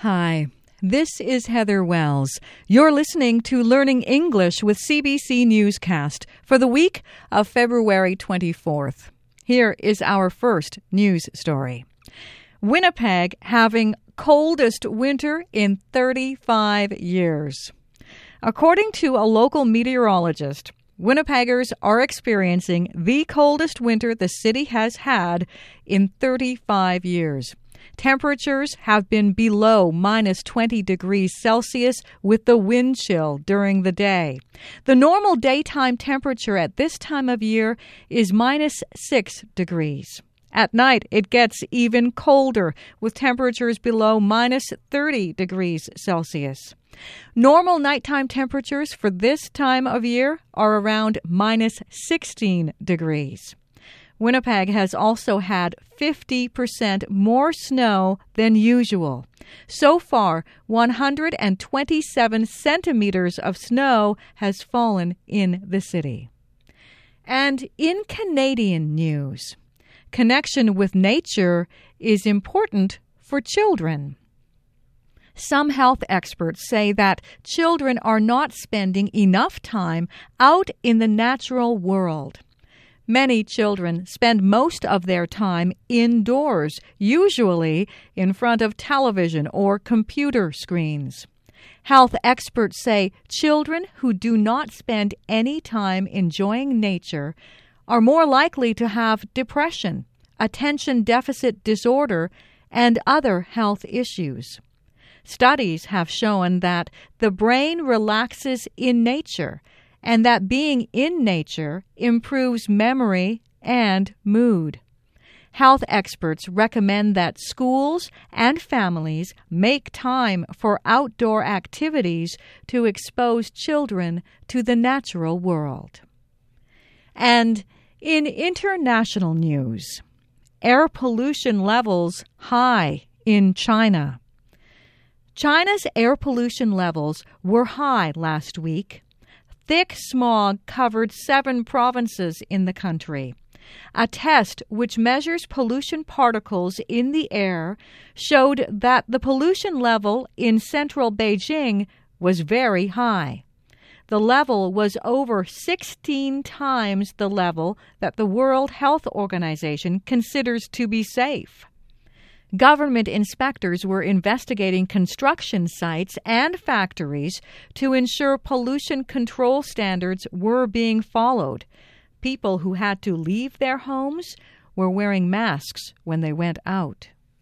Hi, this is Heather Wells. You're listening to Learning English with CBC Newscast for the week of February 24th. Here is our first news story Winnipeg having coldest winter in 35 years. According to a local meteorologist, Winnipeggers are experiencing the coldest winter the city has had in 35 years. Temperatures have been below minus 20 degrees Celsius with the wind chill during the day. The normal daytime temperature at this time of year is minus 6 degrees. At night, it gets even colder, with temperatures below minus 30 degrees Celsius. Normal nighttime temperatures for this time of year are around minus 16 degrees. Winnipeg has also had 50% more snow than usual. So far, 127 centimeters of snow has fallen in the city. And in Canadian news, connection with nature is important for children. Some health experts say that children are not spending enough time out in the natural world. Many children spend most of their time indoors, usually in front of television or computer screens. Health experts say children who do not spend any time enjoying nature are more likely to have depression, attention deficit disorder, and other health issues. Studies have shown that the brain relaxes in nature and that being in nature improves memory and mood. Health experts recommend that schools and families make time for outdoor activities to expose children to the natural world. And in international news, air pollution levels high in China. China's air pollution levels were high last week Thick smog covered seven provinces in the country. A test which measures pollution particles in the air showed that the pollution level in central Beijing was very high. The level was over 16 times the level that the World Health Organization considers to be safe. Government inspectors were investigating construction sites and factories to ensure pollution control standards were being followed. People who had to leave their homes were wearing masks when they went out.